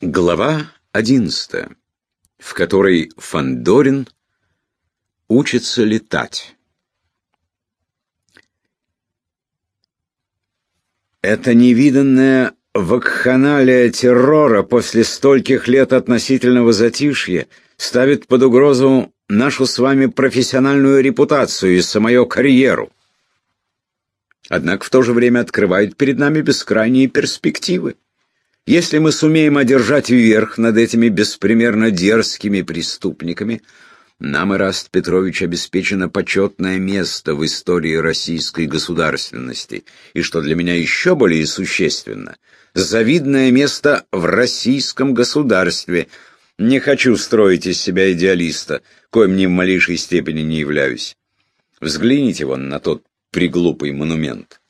Глава одиннадцатая, в которой Фандорин учится летать. Это невиданная вакханалия террора после стольких лет относительного затишья ставит под угрозу нашу с вами профессиональную репутацию и самую карьеру. Однако в то же время открывает перед нами бескрайние перспективы. Если мы сумеем одержать верх над этими беспримерно дерзкими преступниками, нам, Ираст Петрович, обеспечено почетное место в истории российской государственности, и, что для меня еще более существенно, завидное место в российском государстве. Не хочу строить из себя идеалиста, коим ни в малейшей степени не являюсь. Взгляните вон на тот приглупый монумент.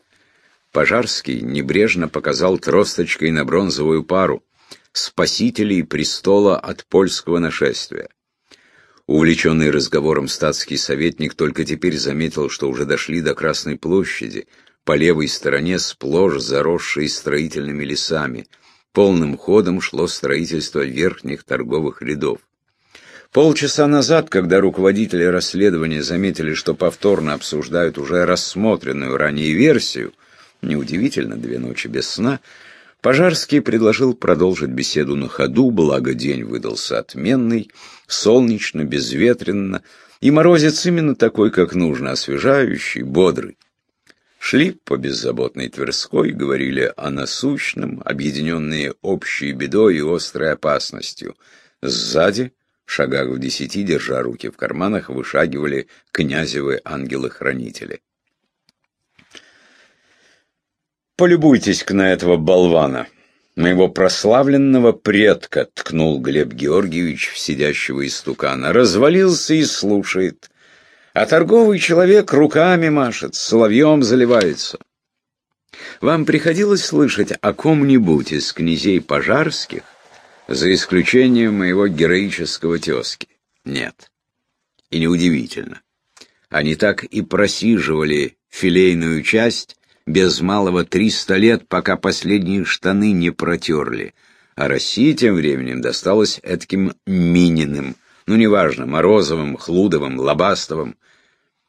Пожарский небрежно показал тросточкой на бронзовую пару «Спасителей престола от польского нашествия». Увлеченный разговором статский советник только теперь заметил, что уже дошли до Красной площади, по левой стороне сплошь заросшей строительными лесами. Полным ходом шло строительство верхних торговых рядов. Полчаса назад, когда руководители расследования заметили, что повторно обсуждают уже рассмотренную ранее версию, Неудивительно, две ночи без сна. Пожарский предложил продолжить беседу на ходу, благо день выдался отменный, солнечно, безветренно, и морозец именно такой, как нужно, освежающий, бодрый. Шли по беззаботной Тверской, говорили о насущном, объединенные общей бедой и острой опасностью. Сзади, в шагах в десяти, держа руки в карманах, вышагивали князевы ангелы-хранители. Полюбуйтесь-ка на этого болвана, моего прославленного предка, ткнул Глеб Георгиевич в сидящего истукана. Развалился и слушает. А торговый человек руками машет, соловьем заливается. Вам приходилось слышать о ком-нибудь из князей пожарских, за исключением моего героического тезки? Нет. И неудивительно. Они так и просиживали филейную часть, без малого триста лет, пока последние штаны не протерли. А России тем временем досталось этким Мининым, ну неважно, Морозовым, Хлудовым, Лобастовым.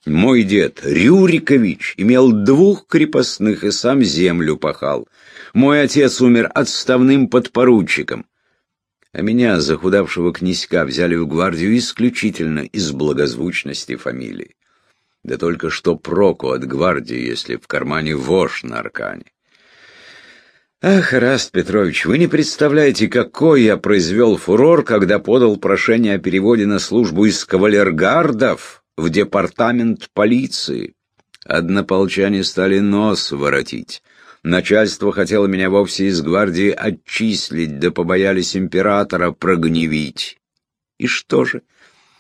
Мой дед, Рюрикович, имел двух крепостных и сам землю пахал. Мой отец умер отставным подпоручиком. А меня, захудавшего князька, взяли в гвардию исключительно из благозвучности фамилии. Да только что проку от гвардии, если в кармане вож на аркане. Ах, Раст Петрович, вы не представляете, какой я произвел фурор, когда подал прошение о переводе на службу из кавалергардов в департамент полиции. Однополчане стали нос воротить. Начальство хотело меня вовсе из гвардии отчислить, да побоялись императора прогневить. И что же?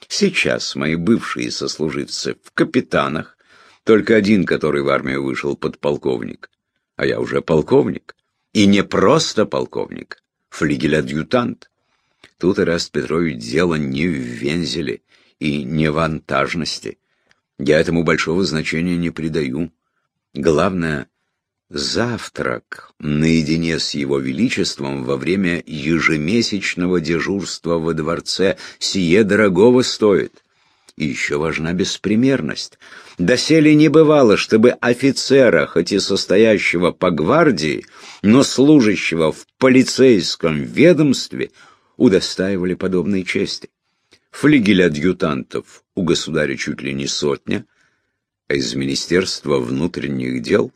Сейчас мои бывшие сослуживцы в капитанах, только один, который в армию вышел подполковник. А я уже полковник. И не просто полковник, флигель-адъютант. Тут, Ираст Петрович, дело не в вензеле и не в вантажности. Я этому большого значения не придаю. Главное — Завтрак наедине с его величеством во время ежемесячного дежурства во дворце сие дорогого стоит. И еще важна беспримерность. Доселе не бывало, чтобы офицера, хоть и состоящего по гвардии, но служащего в полицейском ведомстве, удостаивали подобной чести. Флигель адъютантов у государя чуть ли не сотня, а из Министерства внутренних дел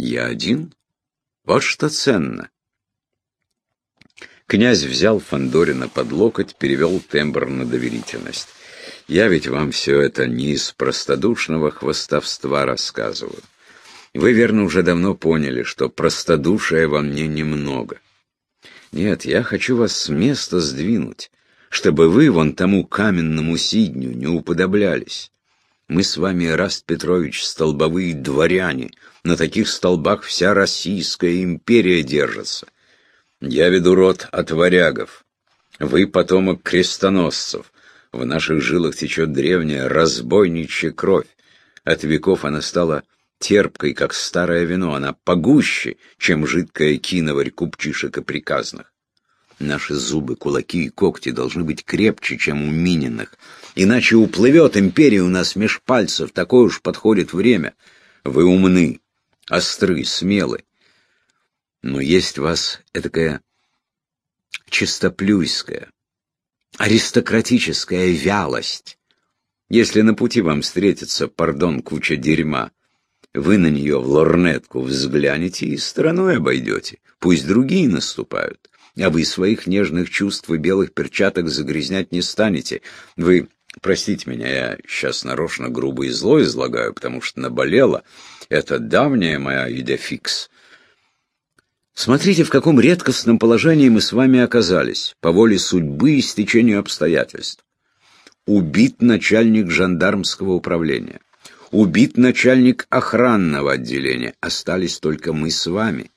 я один? Вот что ценно. Князь взял Фандорина под локоть, перевел тембр на доверительность. Я ведь вам все это не из простодушного хвостовства рассказываю. Вы, верно, уже давно поняли, что простодушия во мне немного. Нет, я хочу вас с места сдвинуть, чтобы вы вон тому каменному сидню не уподоблялись. Мы с вами, Раст Петрович, столбовые дворяне. На таких столбах вся Российская империя держится. Я веду род от варягов. Вы потомок крестоносцев. В наших жилах течет древняя разбойничья кровь. От веков она стала терпкой, как старое вино. Она погуще, чем жидкая киноварь купчишек и приказных. Наши зубы, кулаки и когти должны быть крепче, чем у Мининых. Иначе уплывет империя у нас меж пальцев, такое уж подходит время. Вы умны, остры, смелы. Но есть в вас этакая чистоплюйская, аристократическая вялость. Если на пути вам встретится, пардон, куча дерьма, вы на нее в лорнетку взглянете и стороной обойдете. Пусть другие наступают, а вы своих нежных чувств и белых перчаток загрязнять не станете. Вы, простите меня, я сейчас нарочно грубо и зло излагаю, потому что наболело. Это давняя моя идея-фикс. Смотрите, в каком редкостном положении мы с вами оказались, по воле судьбы и стечению обстоятельств убит начальник жандармского управления, убит начальник охранного отделения, остались только мы с вами.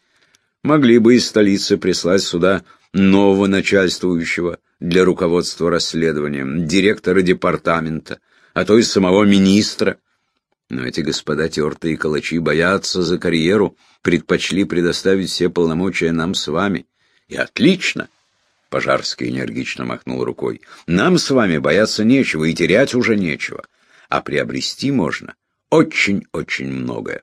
Могли бы из столицы прислать сюда нового начальствующего для руководства расследованием, директора департамента, а то и самого министра. Но эти господа тертые калачи боятся за карьеру, предпочли предоставить все полномочия нам с вами. И отлично! Пожарский энергично махнул рукой. «Нам с вами бояться нечего и терять уже нечего, а приобрести можно очень-очень многое».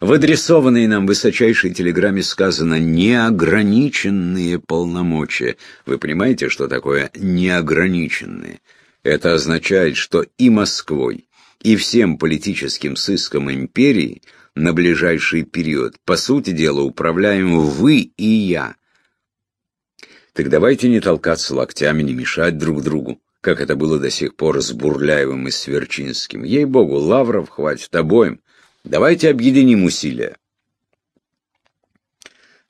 В адресованной нам высочайшей телеграмме сказано «неограниченные полномочия». Вы понимаете, что такое «неограниченные»? Это означает, что и Москвой, и всем политическим сыском империи на ближайший период, по сути дела, управляем вы и я, так давайте не толкаться локтями, не мешать друг другу, как это было до сих пор с Бурляевым и Сверчинским. Ей-богу, лавров хватит обоим. Давайте объединим усилия.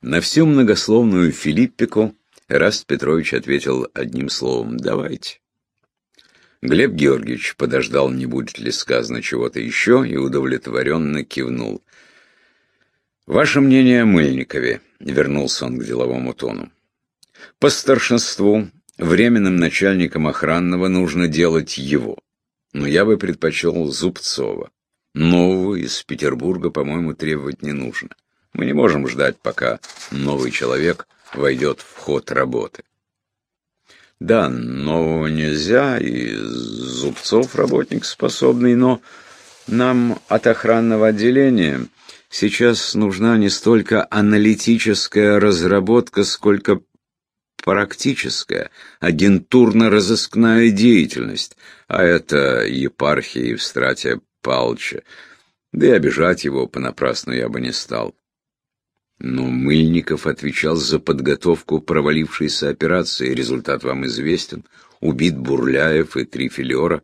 На всю многословную Филиппику Раст Петрович ответил одним словом «давайте». Глеб Георгиевич подождал, не будет ли сказано чего-то еще, и удовлетворенно кивнул. «Ваше мнение о Мыльникове?» — вернулся он к деловому тону. По старшинству временным начальником охранного нужно делать его. Но я бы предпочел Зубцова. Нового из Петербурга, по-моему, требовать не нужно. Мы не можем ждать, пока новый человек войдет в ход работы. Да, нового нельзя, и Зубцов работник способный, но нам от охранного отделения сейчас нужна не столько аналитическая разработка, сколько практическая, агентурно-розыскная деятельность, а это епархия Евстратия Палча. Да и обижать его понапрасну я бы не стал. Но Мыльников отвечал за подготовку провалившейся операции. Результат вам известен. Убит Бурляев и три филера.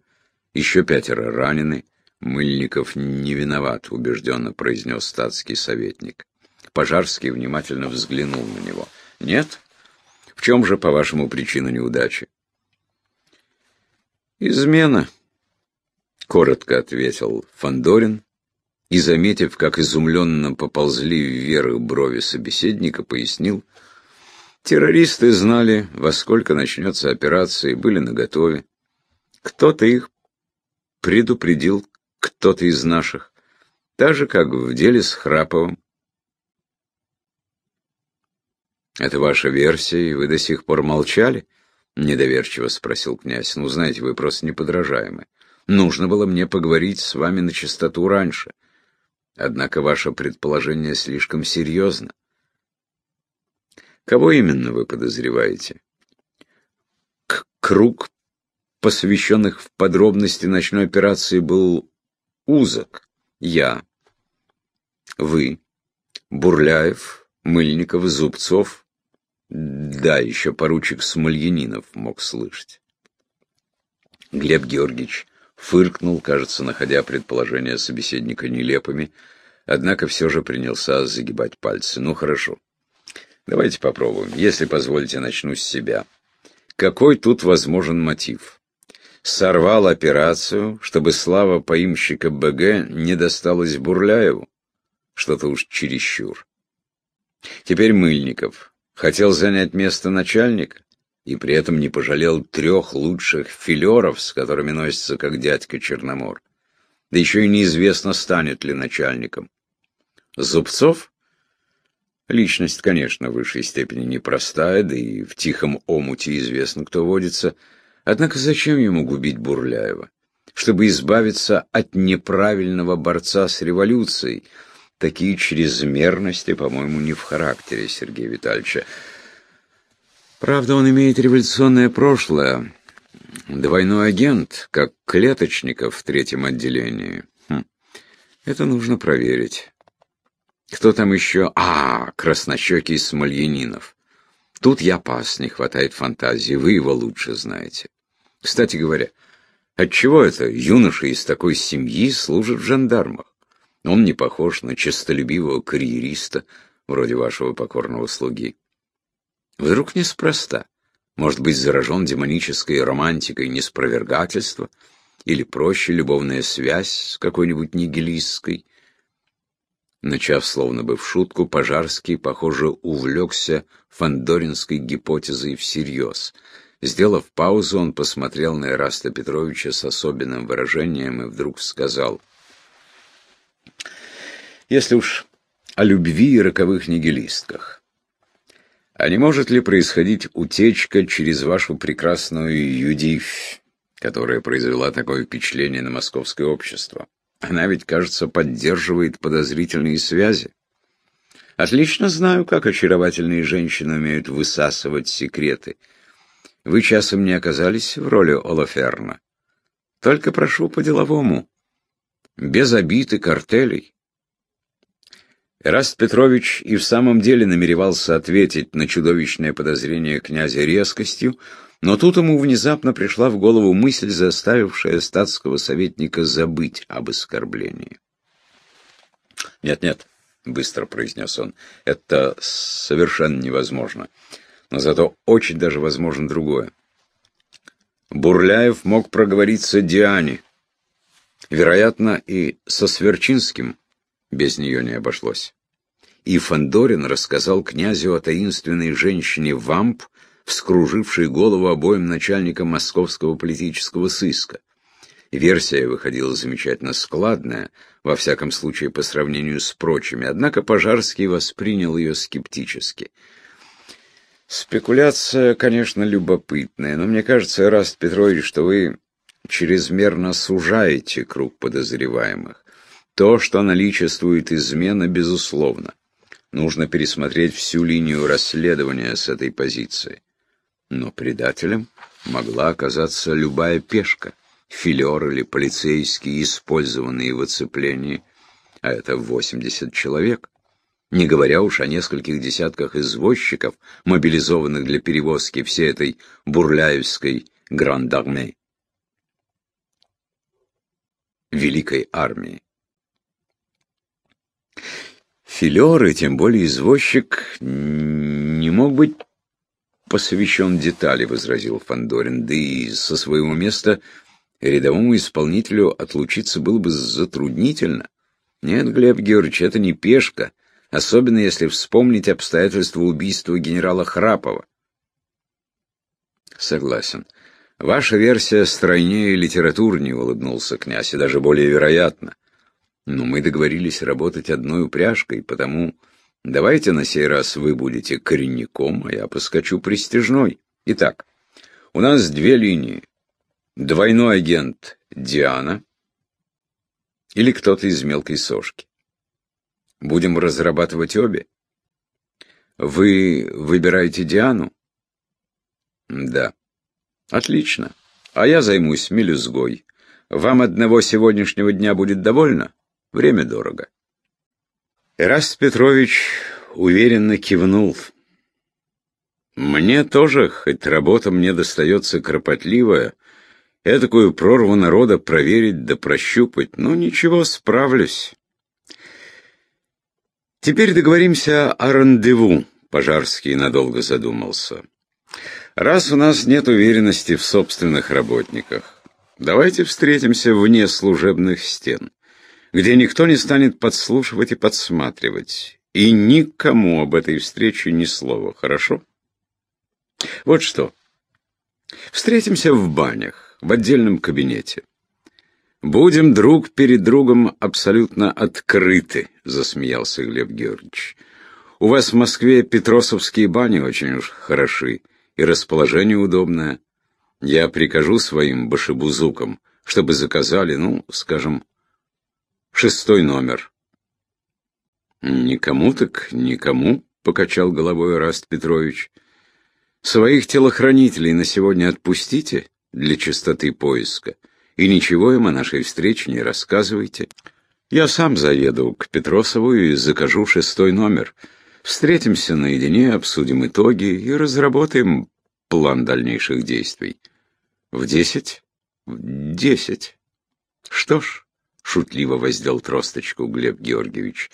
Еще пятеро ранены. Мыльников не виноват, убежденно произнес статский советник. Пожарский внимательно взглянул на него. Нет? В чем же, по-вашему, причина неудачи? Измена, коротко ответил Фандорин и, заметив, как изумленно поползли вверх брови собеседника, пояснил, террористы знали, во сколько начнется операция, и были наготове. Кто-то их предупредил, кто-то из наших, так же, как в деле с Храповым. «Это ваша версия, и вы до сих пор молчали?» — недоверчиво спросил князь. «Ну, знаете, вы просто неподражаемы. Нужно было мне поговорить с вами на чистоту раньше. Однако ваше предположение слишком серьезно. Кого именно вы подозреваете?» К Круг, посвященных в подробности ночной операции, был узок. Я, вы, Бурляев, Мыльников, Зубцов, да, еще поручик Смольянинов мог слышать. Глеб Георгиевич фыркнул, кажется, находя предположения собеседника нелепыми, однако все же принялся загибать пальцы. Ну, хорошо. Давайте попробуем. Если позволите, начну с себя. Какой тут возможен мотив? Сорвал операцию, чтобы слава поимщика БГ не досталась Бурляеву? Что-то уж чересчур. Теперь Мыльников хотел занять место начальника и при этом не пожалел трех лучших филеров, с которыми носится как дядька Черномор. Да еще и неизвестно, станет ли начальником. Зубцов? Личность, конечно, в высшей степени непростая, да и в тихом омуте известно, кто водится. Однако зачем ему губить Бурляева? Чтобы избавиться от неправильного борца с революцией. Такие чрезмерности, по-моему, не в характере Сергея Витальевича. Правда, он имеет революционное прошлое. Двойной агент, как Клеточников в третьем отделении. Хм. Это нужно проверить. Кто там еще? А, краснощекий Смольянинов. Тут я пас, не хватает фантазии, вы его лучше знаете. Кстати говоря, отчего это юноша из такой семьи служит в жандармах? Он не похож на честолюбивого карьериста, вроде вашего покорного слуги. Вдруг неспроста. Может быть, заражен демонической романтикой неспровергательства? Или проще любовная связь с какой-нибудь нигилистской? Начав словно бы в шутку, Пожарский, похоже, увлекся фандоринской гипотезой всерьез. Сделав паузу, он посмотрел на Ираста Петровича с особенным выражением и вдруг сказал, «Если уж о любви и роковых нигилистках, а не может ли происходить утечка через вашу прекрасную Юдивь, которая произвела такое впечатление на московское общество?» Она ведь, кажется, поддерживает подозрительные связи. Отлично знаю, как очаровательные женщины умеют высасывать секреты. Вы часом не оказались в роли Олаферна. Только прошу по-деловому, без обид и картелей. Эраст Петрович и в самом деле намеревался ответить на чудовищное подозрение князя резкостью, но тут ему внезапно пришла в голову мысль, заставившая статского советника забыть об оскорблении. «Нет-нет», — быстро произнес он, — «это совершенно невозможно. Но зато очень даже возможно другое. Бурляев мог проговориться Диане. Вероятно, и со Сверчинским без нее не обошлось. И Фандорин рассказал князю о таинственной женщине Вамп, вскруживший голову обоим начальникам московского политического сыска. Версия выходила замечательно складная, во всяком случае по сравнению с прочими, однако Пожарский воспринял ее скептически. Спекуляция, конечно, любопытная, но мне кажется, Раст Петрович, что вы чрезмерно сужаете круг подозреваемых. То, что наличествует измена, безусловно. Нужно пересмотреть всю линию расследования с этой позиции. Но предателем могла оказаться любая пешка, филер или полицейский, использованные в оцеплении, а это 80 человек. Не говоря уж о нескольких десятках извозчиков, мобилизованных для перевозки всей этой бурляевской грандармей. Великой армии. Филер, и тем более извозчик, не мог быть посвящен детали, — возразил Фандорин, — да и со своего места рядовому исполнителю отлучиться было бы затруднительно. Нет, Глеб Георгиевич, это не пешка, особенно если вспомнить обстоятельства убийства генерала Храпова. Согласен. Ваша версия стройнее и литературнее, — улыбнулся князь, — и даже более вероятно. Но мы договорились работать одной упряжкой, потому Давайте на сей раз вы будете коренником, а я поскочу пристежной. Итак, у нас две линии. Двойной агент Диана или кто-то из мелкой сошки. Будем разрабатывать обе. Вы выбираете Диану? Да. Отлично. А я займусь мелюзгой. Вам одного сегодняшнего дня будет довольно? Время дорого. Эраст Петрович уверенно кивнул. «Мне тоже, хоть работа мне достается кропотливая, этакую прорву народа проверить да прощупать, но ничего, справлюсь». «Теперь договоримся о рандеву», — Пожарский надолго задумался. «Раз у нас нет уверенности в собственных работниках, давайте встретимся вне служебных стен» где никто не станет подслушивать и подсматривать. И никому об этой встрече ни слова, хорошо? Вот что. Встретимся в банях, в отдельном кабинете. Будем друг перед другом абсолютно открыты, засмеялся Глеб Георгиевич. У вас в Москве Петросовские бани очень уж хороши, и расположение удобное. Я прикажу своим башебузукам, чтобы заказали, ну, скажем, шестой номер. Никому так никому, покачал головой Раст Петрович. Своих телохранителей на сегодня отпустите для чистоты поиска, и ничего им о нашей встрече не рассказывайте. Я сам заеду к Петросову и закажу шестой номер. Встретимся наедине, обсудим итоги и разработаем план дальнейших действий. В десять? В десять. Что ж, шутливо воздел тросточку Глеб Георгиевич.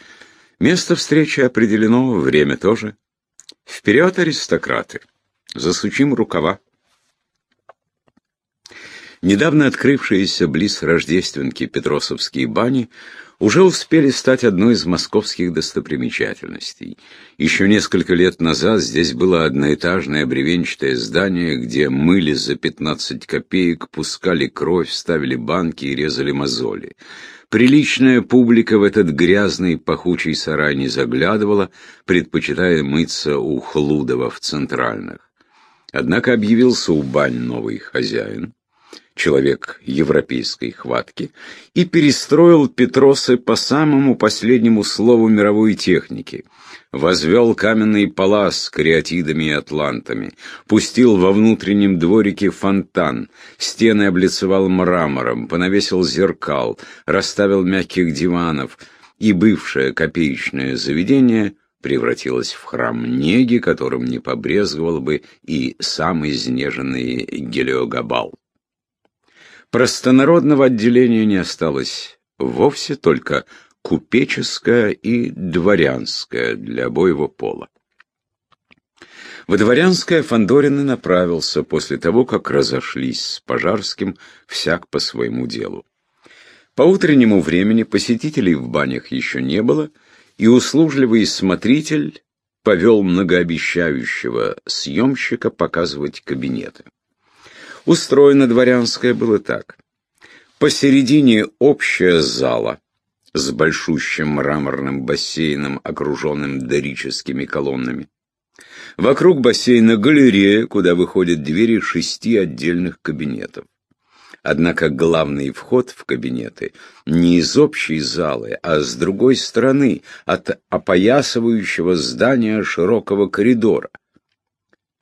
Место встречи определено, время тоже. Вперед, аристократы! Засучим рукава. Недавно открывшиеся близ Рождественки Петросовские бани уже успели стать одной из московских достопримечательностей. Еще несколько лет назад здесь было одноэтажное бревенчатое здание, где мыли за 15 копеек, пускали кровь, ставили банки и резали мозоли. Приличная публика в этот грязный пахучий сарай не заглядывала, предпочитая мыться у Хлудова в центральных. Однако объявился у бань новый хозяин человек европейской хватки, и перестроил Петросы по самому последнему слову мировой техники. Возвел каменный палас с кариатидами и атлантами, пустил во внутреннем дворике фонтан, стены облицевал мрамором, понавесил зеркал, расставил мягких диванов, и бывшее копеечное заведение превратилось в храм неги, которым не побрезговал бы и сам изнеженный Гелиогабал. Простонародного отделения не осталось вовсе, только купеческое и дворянское для обоего пола. В дворянское Фандорин и направился после того, как разошлись с Пожарским всяк по своему делу. По утреннему времени посетителей в банях еще не было, и услужливый смотритель повел многообещающего съемщика показывать кабинеты. Устроено дворянское было так. Посередине общая зала с большущим мраморным бассейном, окруженным дорическими колоннами. Вокруг бассейна галерея, куда выходят двери шести отдельных кабинетов. Однако главный вход в кабинеты не из общей залы, а с другой стороны, от опоясывающего здания широкого коридора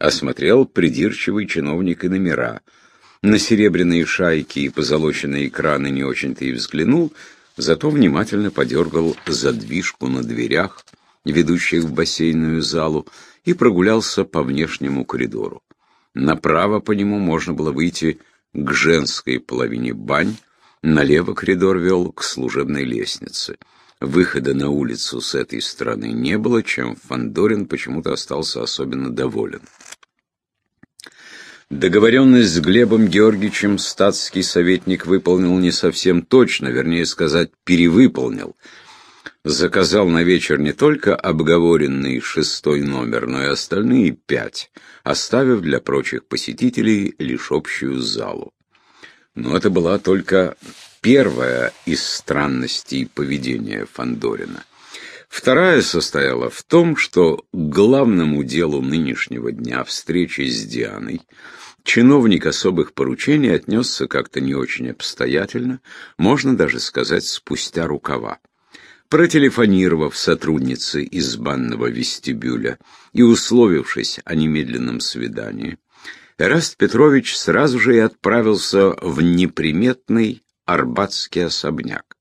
осмотрел придирчивый чиновник и номера. На серебряные шайки и позолоченные экраны не очень-то и взглянул, зато внимательно подергал задвижку на дверях, ведущих в бассейную залу, и прогулялся по внешнему коридору. Направо по нему можно было выйти к женской половине бань, налево коридор вел к служебной лестнице. Выхода на улицу с этой стороны не было, чем Фандорин почему-то остался особенно доволен. Договоренность с Глебом Георгиевичем статский советник выполнил не совсем точно, вернее сказать, перевыполнил. Заказал на вечер не только обговоренный шестой номер, но и остальные пять, оставив для прочих посетителей лишь общую залу. Но это была только первая из странностей поведения Фандорина. Вторая состояла в том, что главному делу нынешнего дня встречи с Дианой чиновник особых поручений отнесся как-то не очень обстоятельно, можно даже сказать, спустя рукава. Протелефонировав сотруднице из банного вестибюля и условившись о немедленном свидании, Эраст Петрович сразу же и отправился в неприметный арбатский особняк.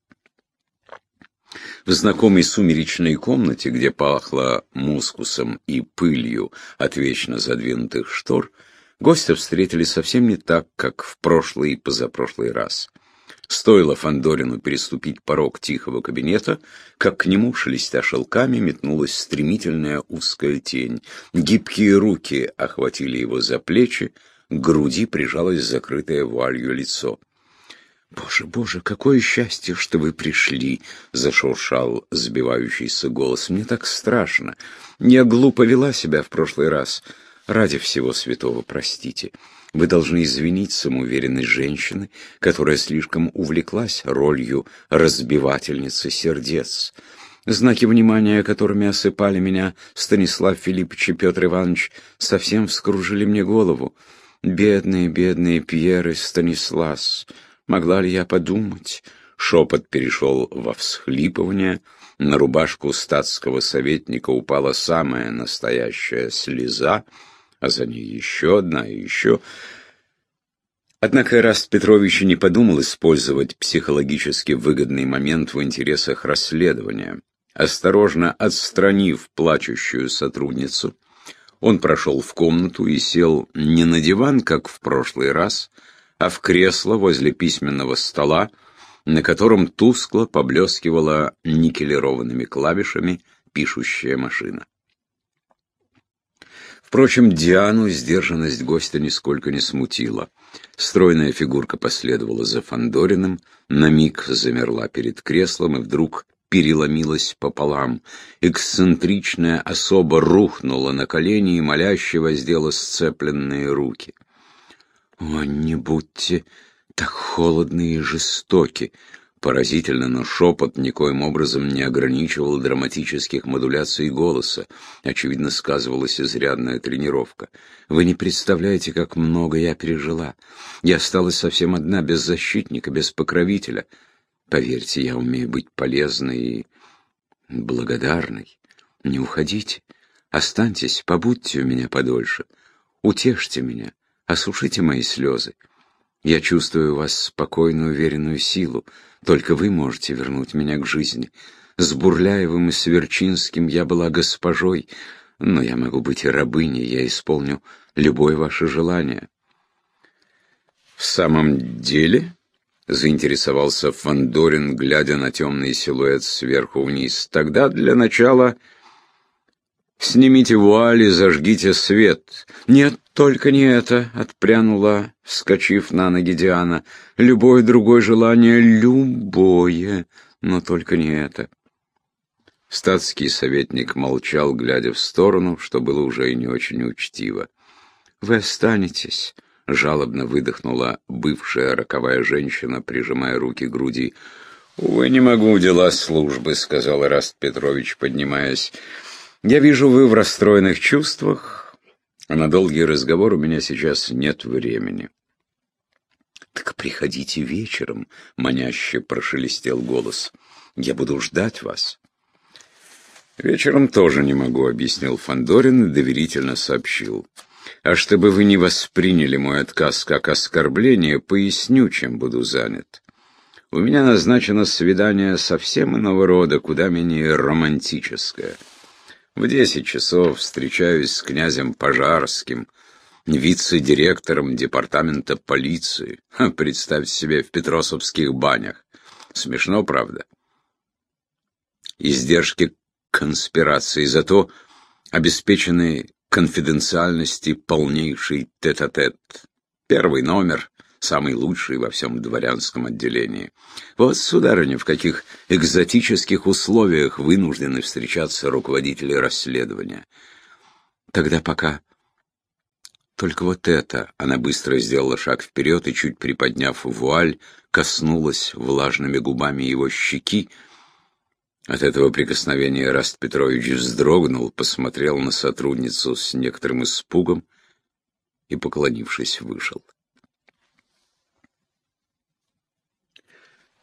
В знакомой сумеречной комнате, где пахло мускусом и пылью от вечно задвинутых штор, гостя встретили совсем не так, как в прошлый и позапрошлый раз. Стоило Фандорину переступить порог тихого кабинета, как к нему, шелестя шелками, метнулась стремительная узкая тень. Гибкие руки охватили его за плечи, к груди прижалось закрытое вуалью лицо. «Боже, боже, какое счастье, что вы пришли!» — зашуршал сбивающийся голос. «Мне так страшно. Я глупо вела себя в прошлый раз. Ради всего святого простите. Вы должны извинить самоуверенность женщины, которая слишком увлеклась ролью разбивательницы сердец. Знаки внимания, которыми осыпали меня Станислав Филиппович и Петр Иванович, совсем вскружили мне голову. Бедные, бедные Пьер и Станислас. Могла ли я подумать? Шепот перешел во всхлипывание. На рубашку статского советника упала самая настоящая слеза, а за ней еще одна и еще. Однако Эраст Петрович не подумал использовать психологически выгодный момент в интересах расследования. Осторожно отстранив плачущую сотрудницу, он прошел в комнату и сел не на диван, как в прошлый раз, а в кресло возле письменного стола, на котором тускло поблескивала никелированными клавишами пишущая машина. Впрочем, Диану сдержанность гостя нисколько не смутила. Стройная фигурка последовала за Фандориным, на миг замерла перед креслом и вдруг переломилась пополам. Эксцентричная особа рухнула на колени и моляще воздела сцепленные руки. «О, не будьте так холодны и жестоки!» Поразительно, но шепот никоим образом не ограничивал драматических модуляций голоса. Очевидно, сказывалась изрядная тренировка. Вы не представляете, как много я пережила. Я осталась совсем одна, без защитника, без покровителя. Поверьте, я умею быть полезной и благодарной. Не уходите. Останьтесь, побудьте у меня подольше. Утешьте меня, осушите мои слезы. Я чувствую вас спокойную, уверенную силу. Только вы можете вернуть меня к жизни. С Бурляевым и Сверчинским я была госпожой, но я могу быть и рабыней, я исполню любое ваше желание. В самом деле, заинтересовался Фандорин, глядя на темный силуэт сверху вниз, тогда для начала Снимите вуаль и зажгите свет. Нет, только не это, отпрянула, вскочив на ноги Диана. Любое другое желание, любое, но только не это. Статский советник молчал, глядя в сторону, что было уже и не очень учтиво. «Вы останетесь», — жалобно выдохнула бывшая роковая женщина, прижимая руки к груди. «Увы, не могу, дела службы», — сказал Раст Петрович, поднимаясь. Я вижу, вы в расстроенных чувствах, а на долгий разговор у меня сейчас нет времени. Так приходите вечером, маняще прошелестел голос. Я буду ждать вас. Вечером тоже не могу, объяснил Фандорин и доверительно сообщил. А чтобы вы не восприняли мой отказ как оскорбление, поясню, чем буду занят. У меня назначено свидание совсем иного рода, куда менее романтическое. В десять часов встречаюсь с князем Пожарским, вице-директором департамента полиции. Представьте себе, в Петросовских банях. Смешно, правда? Издержки конспирации, зато обеспечены конфиденциальности полнейший тет-а-тет. -тет. Первый номер, самый лучший во всем дворянском отделении. Вот, сударыня, в каких экзотических условиях вынуждены встречаться руководители расследования. Тогда пока... Только вот это, она быстро сделала шаг вперед и, чуть приподняв вуаль, коснулась влажными губами его щеки. От этого прикосновения Раст Петрович вздрогнул, посмотрел на сотрудницу с некоторым испугом и, поклонившись, вышел.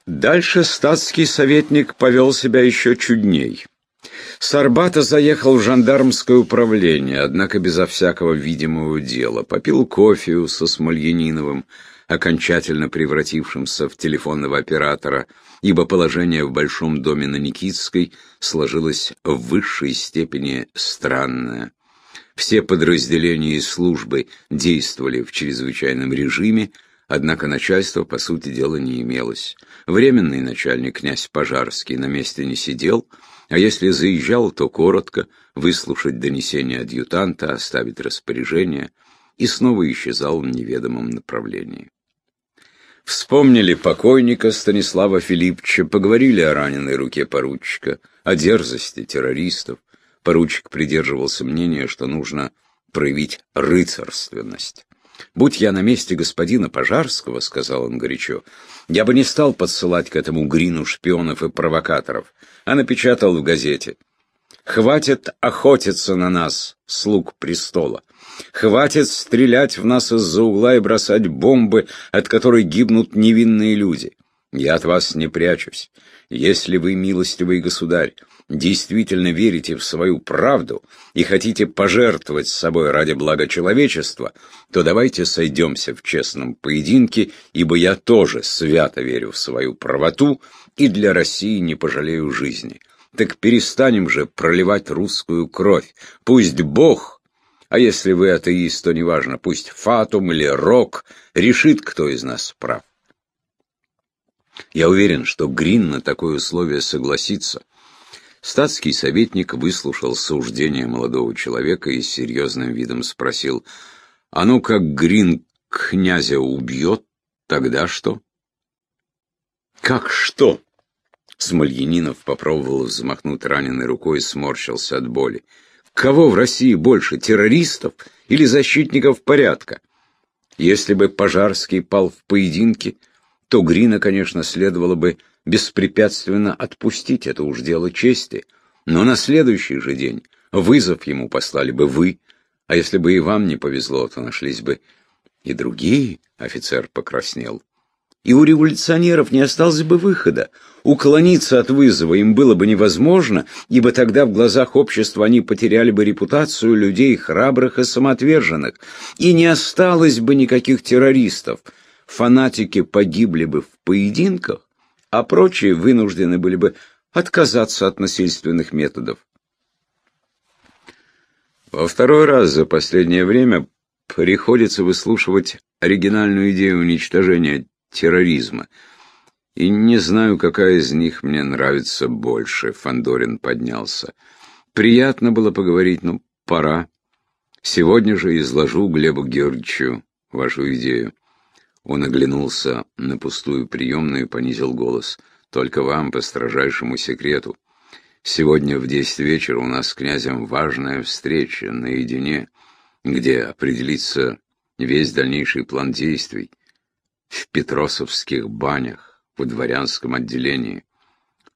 Дальше статский советник повел себя еще чудней. С Арбата заехал в жандармское управление, однако безо всякого видимого дела. Попил кофе со Смольяниновым, окончательно превратившимся в телефонного оператора, ибо положение в большом доме на Никитской сложилось в высшей степени странное. Все подразделения и службы действовали в чрезвычайном режиме, Однако начальства, по сути дела, не имелось. Временный начальник, князь Пожарский, на месте не сидел, а если заезжал, то коротко, выслушать донесение адъютанта, оставить распоряжение, и снова исчезал в неведомом направлении. Вспомнили покойника Станислава Филипповича, поговорили о раненой руке поручика, о дерзости террористов. Поручик придерживался мнения, что нужно проявить рыцарственность. «Будь я на месте господина Пожарского, — сказал он горячо, — я бы не стал подсылать к этому Грину шпионов и провокаторов, а напечатал в газете. Хватит охотиться на нас, слуг престола. Хватит стрелять в нас из-за угла и бросать бомбы, от которой гибнут невинные люди. Я от вас не прячусь. Если вы, милостивый государь, действительно верите в свою правду и хотите пожертвовать собой ради блага человечества, то давайте сойдемся в честном поединке, ибо я тоже свято верю в свою правоту и для России не пожалею жизни. Так перестанем же проливать русскую кровь. Пусть Бог, а если вы атеист, то неважно, пусть Фатум или Рок решит, кто из нас прав. Я уверен, что Грин на такое условие согласится. Статский советник выслушал суждение молодого человека и с серьезным видом спросил, «А ну как Грин князя убьет, тогда что?» «Как что?» Смольянинов попробовал взмахнуть раненой рукой и сморщился от боли. «Кого в России больше, террористов или защитников порядка? Если бы Пожарский пал в поединке, то Грина, конечно, следовало бы беспрепятственно отпустить, это уж дело чести. Но на следующий же день вызов ему послали бы вы, а если бы и вам не повезло, то нашлись бы и другие, офицер покраснел. И у революционеров не осталось бы выхода. Уклониться от вызова им было бы невозможно, ибо тогда в глазах общества они потеряли бы репутацию людей храбрых и самоотверженных, и не осталось бы никаких террористов — фанатики погибли бы в поединках, а прочие вынуждены были бы отказаться от насильственных методов. Во второй раз за последнее время приходится выслушивать оригинальную идею уничтожения терроризма. И не знаю, какая из них мне нравится больше. Фандорин поднялся. Приятно было поговорить, но пора. Сегодня же изложу Глебу Георгиевичу вашу идею. Он оглянулся на пустую приемную и понизил голос. «Только вам, по строжайшему секрету. Сегодня в десять вечера у нас с князем важная встреча наедине, где определится весь дальнейший план действий. В Петросовских банях, в дворянском отделении.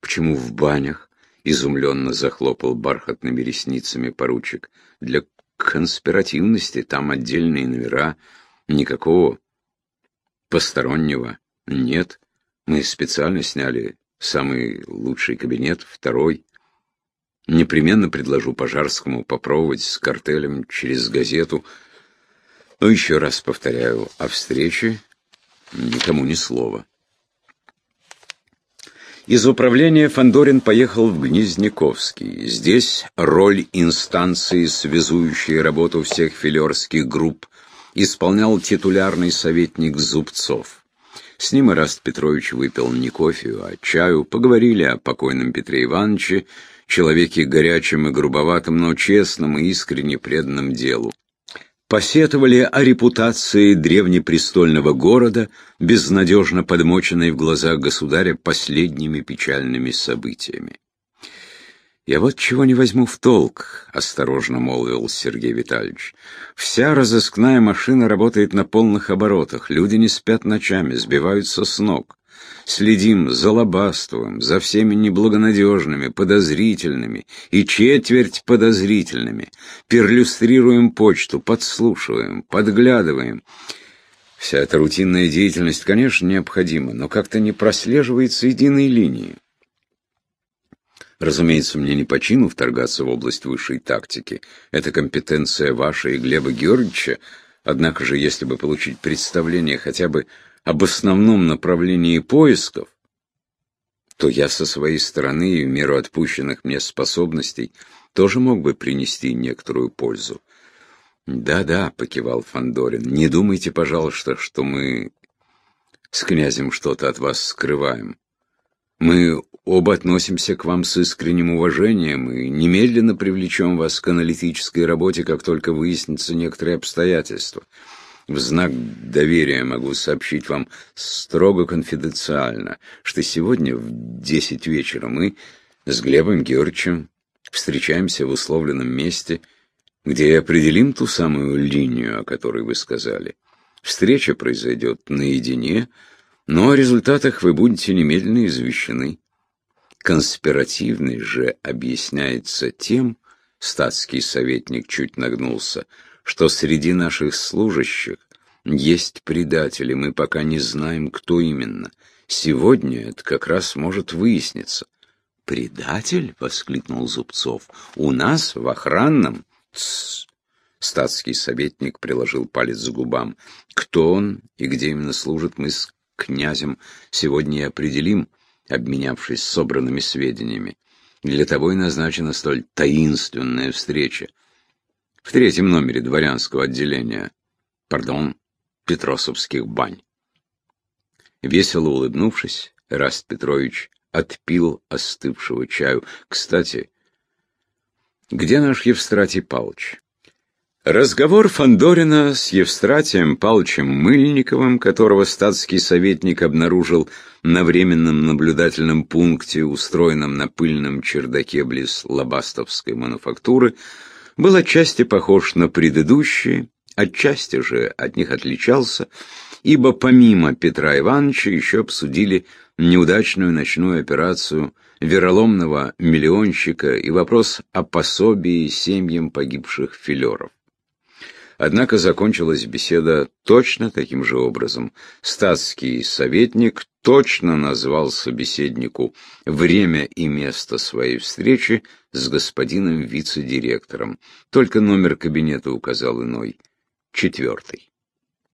Почему в банях? Изумленно захлопал бархатными ресницами поручик. Для конспиративности там отдельные номера, никакого Постороннего нет. Мы специально сняли самый лучший кабинет, второй. Непременно предложу Пожарскому попробовать с картелем через газету. Но еще раз повторяю, о встрече никому ни слова. Из управления Фандорин поехал в Гнезняковский. Здесь роль инстанции, связующей работу всех филерских групп, исполнял титулярный советник Зубцов. С ним Ираст Петрович выпил не кофе, а чаю, поговорили о покойном Петре Ивановиче, человеке горячем и грубоватом, но честном и искренне преданном делу. Посетовали о репутации древнепрестольного города, безнадежно подмоченной в глазах государя последними печальными событиями. «Я вот чего не возьму в толк», — осторожно молвил Сергей Витальевич. «Вся разыскная машина работает на полных оборотах, люди не спят ночами, сбиваются с ног. Следим за Лобастовым, за всеми неблагонадежными, подозрительными и четверть подозрительными. Перлюстрируем почту, подслушиваем, подглядываем». Вся эта рутинная деятельность, конечно, необходима, но как-то не прослеживается единой линии. Разумеется, мне не по чину вторгаться в область высшей тактики. Это компетенция ваша и Глеба Георгиевича. Однако же, если бы получить представление хотя бы об основном направлении поисков, то я со своей стороны и в меру отпущенных мне способностей тоже мог бы принести некоторую пользу. «Да-да», — покивал Фандорин, — «не думайте, пожалуйста, что мы с князем что-то от вас скрываем. Мы оба относимся к вам с искренним уважением и немедленно привлечем вас к аналитической работе, как только выяснится некоторые обстоятельства. В знак доверия могу сообщить вам строго конфиденциально, что сегодня в десять вечера мы с Глебом Георгиевичем встречаемся в условленном месте, где и определим ту самую линию, о которой вы сказали. Встреча произойдет наедине, но о результатах вы будете немедленно извещены. Конспиративный же объясняется тем, статский советник чуть нагнулся, что среди наших служащих есть предатели, мы пока не знаем, кто именно. Сегодня это как раз может выясниться. «Предатель?» — воскликнул Зубцов. «У нас в охранном...» Тссс. Статский советник приложил палец к губам. «Кто он и где именно служит, мы князем сегодня и определим, обменявшись собранными сведениями. Для того и назначена столь таинственная встреча. В третьем номере дворянского отделения, пардон, Петросовских бань». Весело улыбнувшись, Раст Петрович отпил остывшего чаю. Кстати, где наш Евстратий Павлович? Разговор Фандорина с Евстратием Павловичем Мыльниковым, которого статский советник обнаружил на временном наблюдательном пункте, устроенном на пыльном чердаке близ Лобастовской мануфактуры, был отчасти похож на предыдущие, отчасти же от них отличался, ибо помимо Петра Ивановича еще обсудили неудачную ночную операцию вероломного миллионщика и вопрос о пособии семьям погибших филеров. Однако закончилась беседа точно таким же образом. Статский советник точно назвал собеседнику время и место своей встречи с господином вице-директором. Только номер кабинета указал иной. Четвертый.